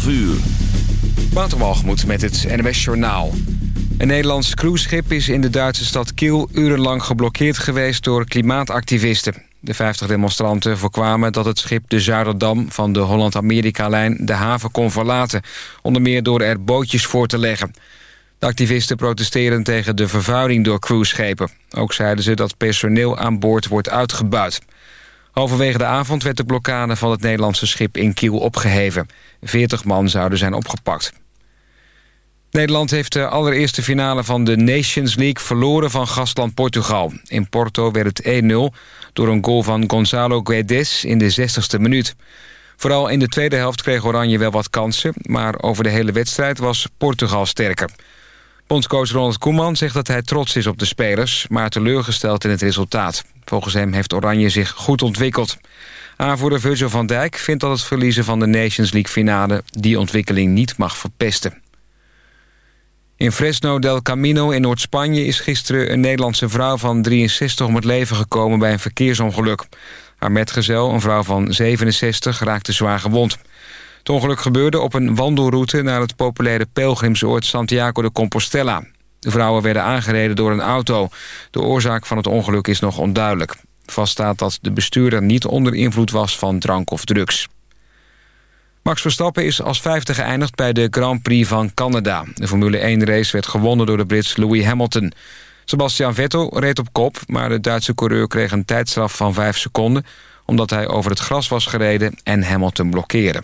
12 uur. Waterwalgemoed met het NWS Journaal. Een Nederlands cruiseschip is in de Duitse stad Kiel... urenlang geblokkeerd geweest door klimaatactivisten. De 50 demonstranten voorkwamen dat het schip de Zuiderdam... van de Holland-Amerika-lijn de haven kon verlaten... onder meer door er bootjes voor te leggen. De activisten protesteren tegen de vervuiling door cruiseschepen. Ook zeiden ze dat personeel aan boord wordt uitgebuit. Halverwege de avond werd de blokkade van het Nederlandse schip in Kiel opgeheven. 40 man zouden zijn opgepakt. Nederland heeft de allereerste finale van de Nations League verloren van gastland Portugal. In Porto werd het 1-0 door een goal van Gonzalo Guedes in de 60ste minuut. Vooral in de tweede helft kreeg Oranje wel wat kansen... maar over de hele wedstrijd was Portugal sterker. Bondscoach Ronald Koeman zegt dat hij trots is op de spelers... maar teleurgesteld in het resultaat. Volgens hem heeft Oranje zich goed ontwikkeld. Aanvoerder Virgil van Dijk vindt dat het verliezen van de Nations League finale... die ontwikkeling niet mag verpesten. In Fresno del Camino in Noord-Spanje is gisteren een Nederlandse vrouw van 63 om het leven gekomen bij een verkeersongeluk. Haar metgezel, een vrouw van 67, raakte zwaar gewond. Het ongeluk gebeurde op een wandelroute naar het populaire pelgrimsoord Santiago de Compostela. De vrouwen werden aangereden door een auto. De oorzaak van het ongeluk is nog onduidelijk. Vaststaat dat de bestuurder niet onder invloed was van drank of drugs. Max Verstappen is als vijfde geëindigd bij de Grand Prix van Canada. De Formule 1-race werd gewonnen door de Brits Louis Hamilton. Sebastian Vettel reed op kop, maar de Duitse coureur kreeg een tijdstraf van 5 seconden... omdat hij over het gras was gereden en Hamilton blokkeerde.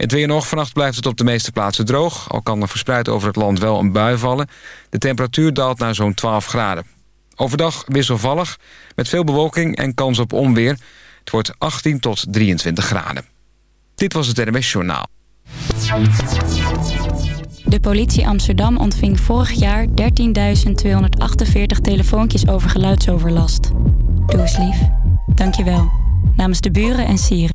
Het weer nog. Vannacht blijft het op de meeste plaatsen droog. Al kan er verspreid over het land wel een bui vallen. De temperatuur daalt naar zo'n 12 graden. Overdag wisselvallig, met veel bewolking en kans op onweer. Het wordt 18 tot 23 graden. Dit was het NMS Journaal. De politie Amsterdam ontving vorig jaar 13.248 telefoontjes over geluidsoverlast. Doe eens lief. Dank je wel. Namens de buren en sieren.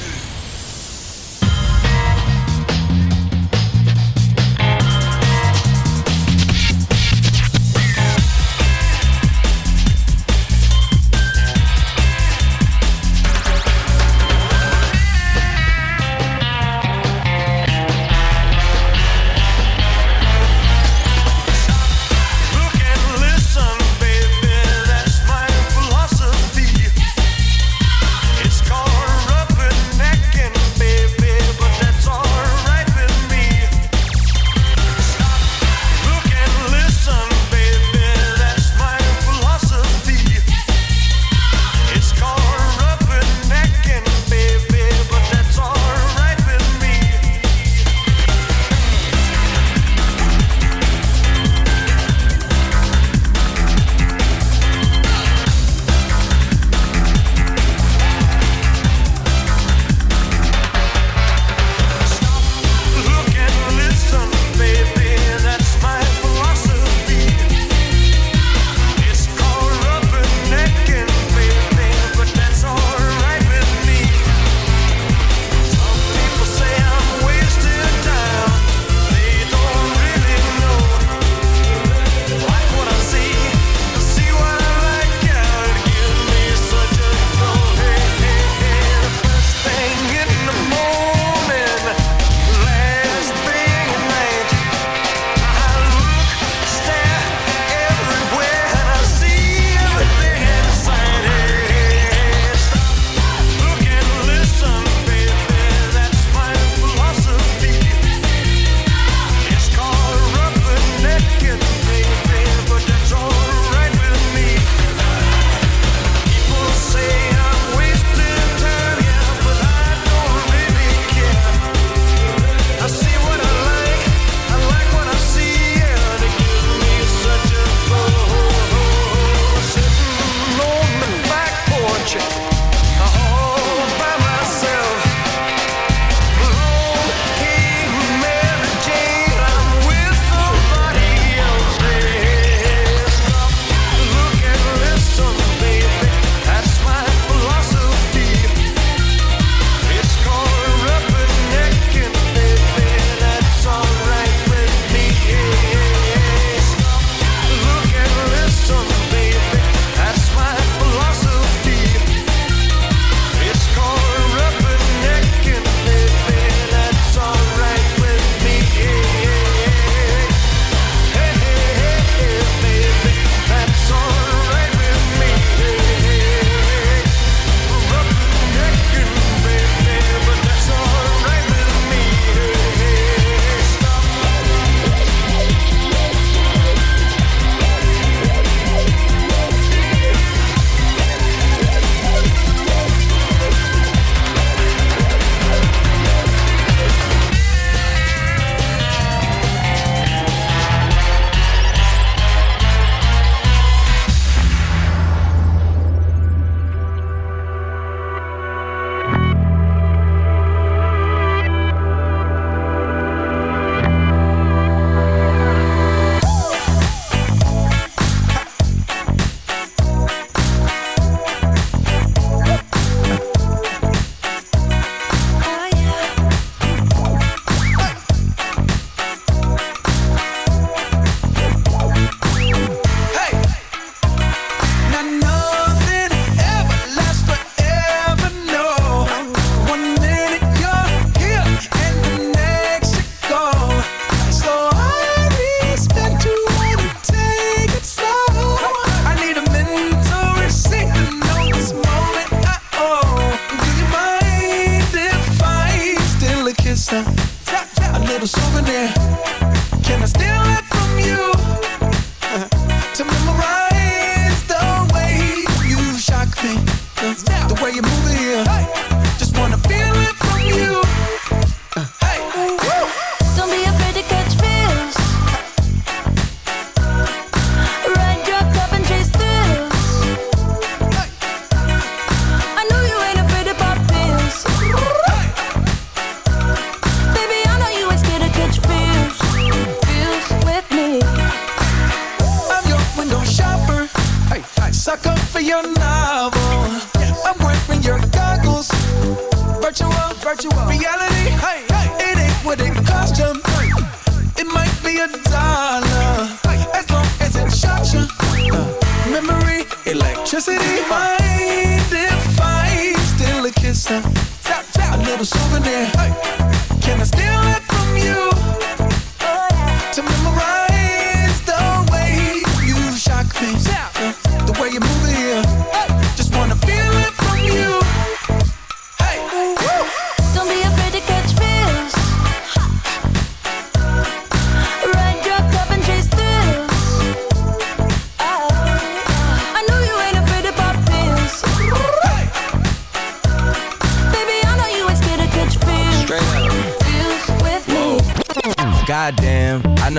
Electricity. Mind if I steal a kiss? Uh, a little souvenir.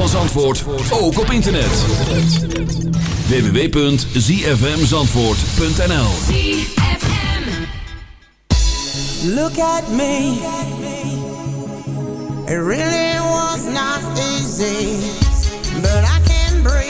van Zandvoort ook op internet. www.zfmzandvoort.nl Look at me. It really was not easy But I can breathe.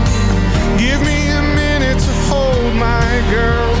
Give me a minute to hold my girl.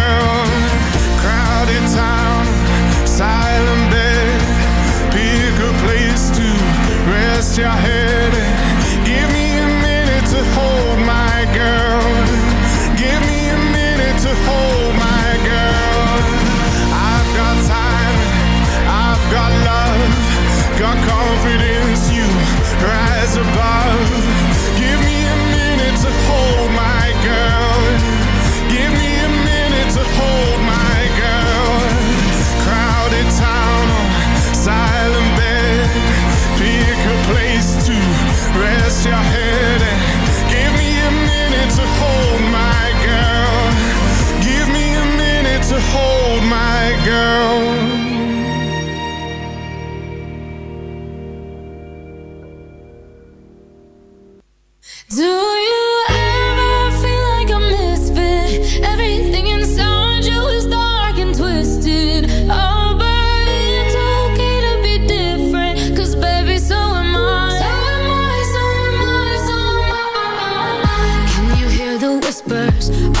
Lakers. I'm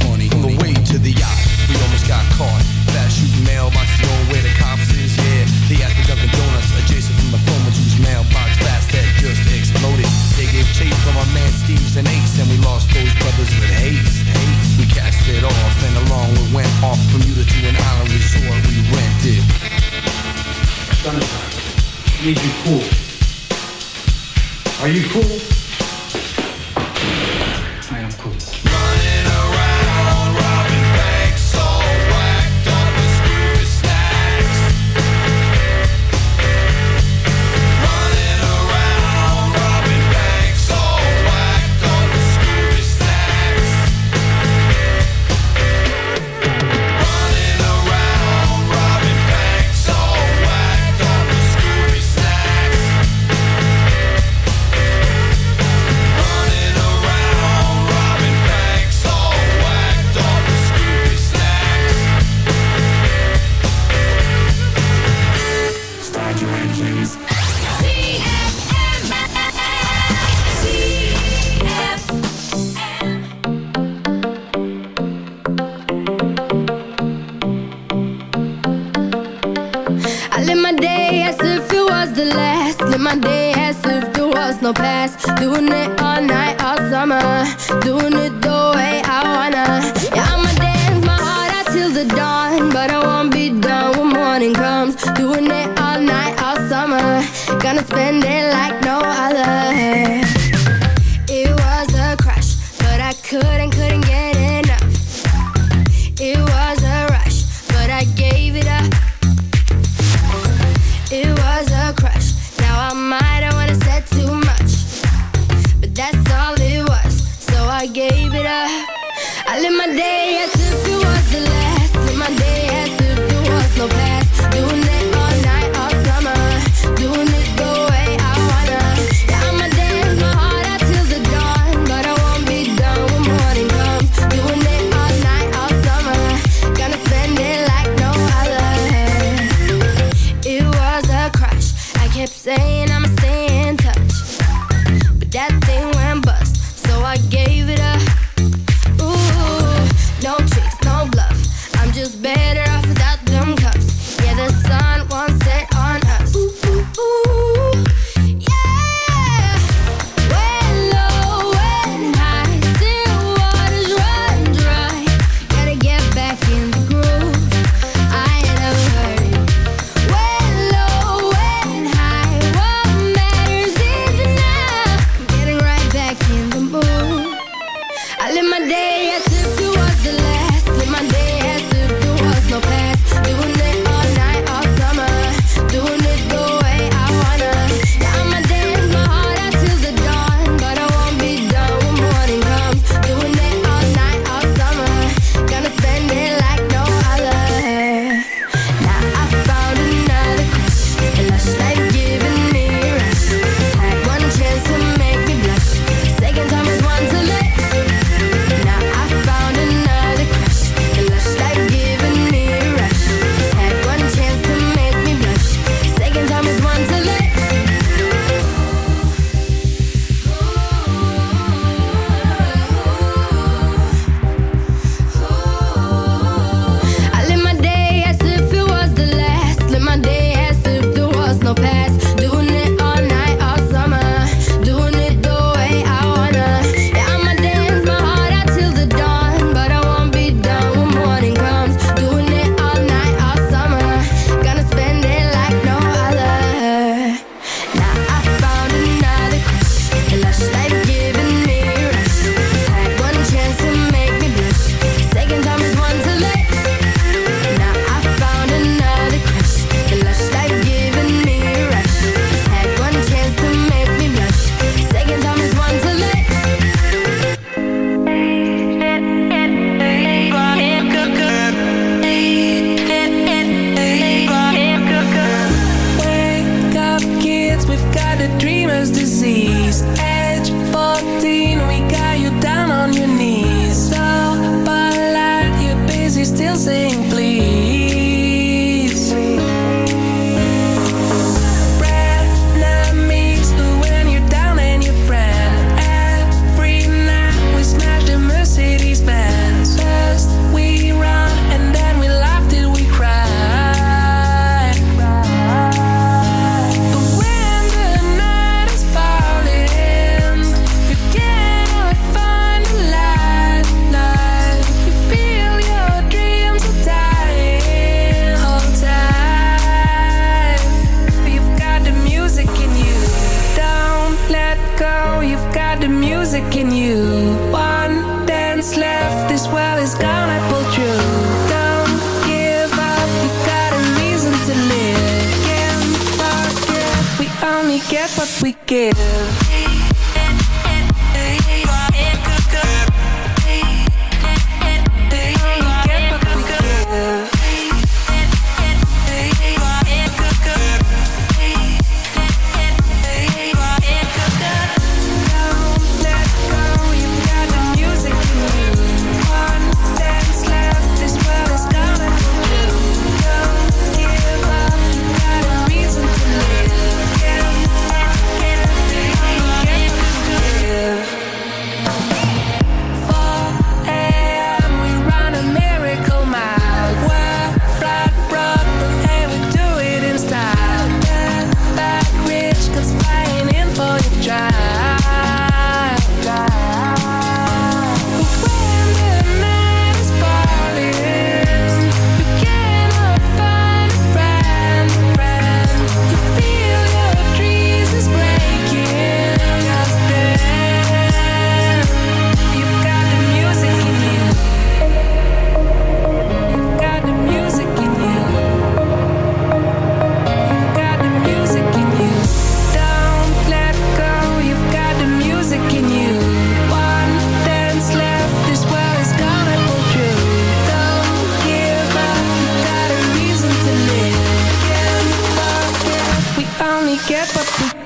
caught. Fast shooting mailbox know where the cops is, yeah. They asked for Dunkin' Donuts adjacent from the former whose mailbox fast that just exploded. They gave chase from our man Steve's and Ace, and we lost those brothers with haste. haste. We cast it off, and along we went off from Bermuda to an island resort we rented. Sunshine, need you cool. Are you cool? my day as if there was no past. Doing it all night, all summer. Doing it the way I wanna. Yeah, I'ma dance my heart out till the dawn But I won't be done when morning comes. Doing it all night, all summer. Gonna spend it like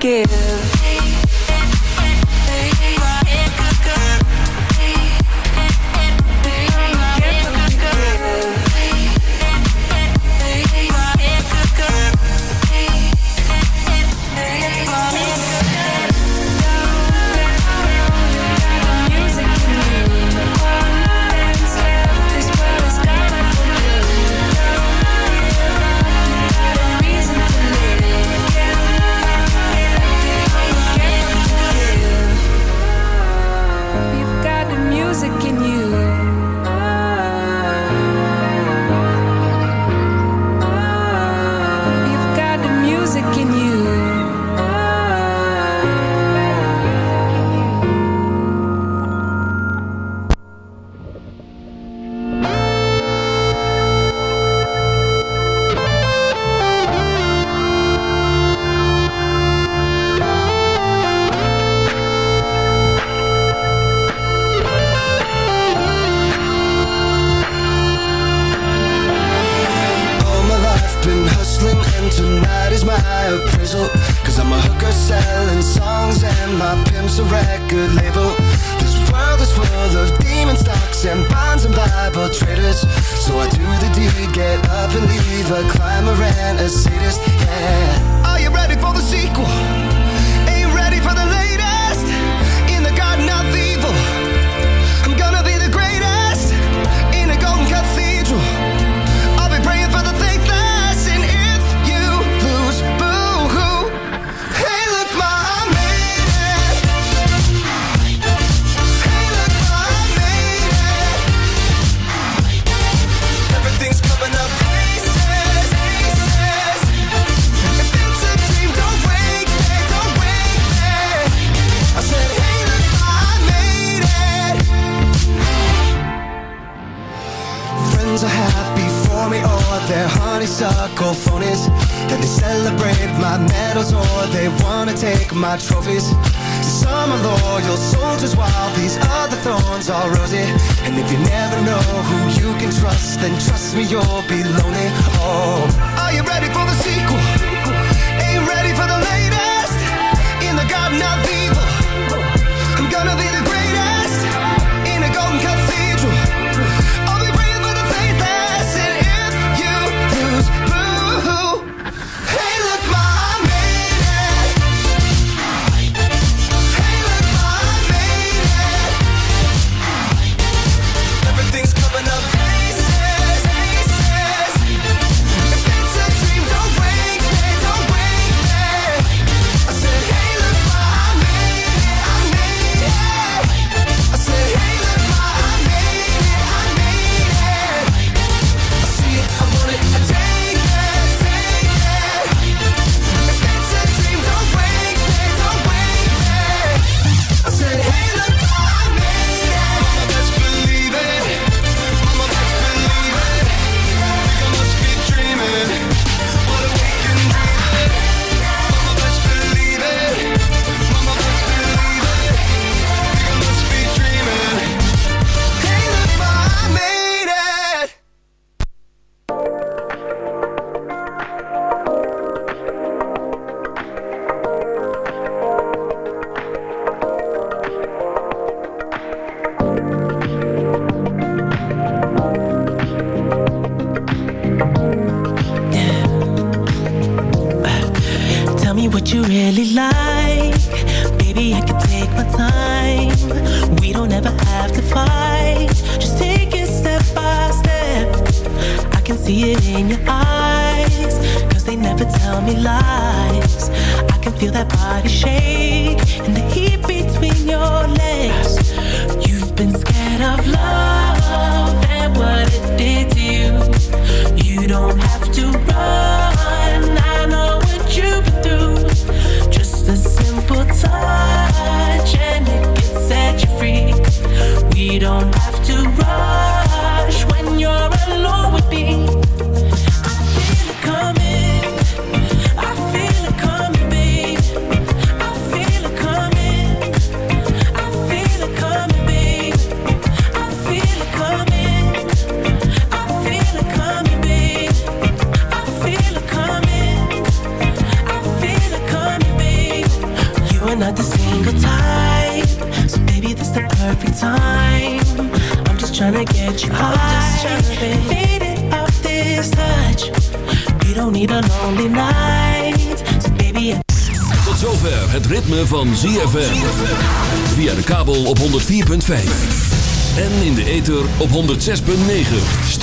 give. my trophy